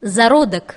зародок.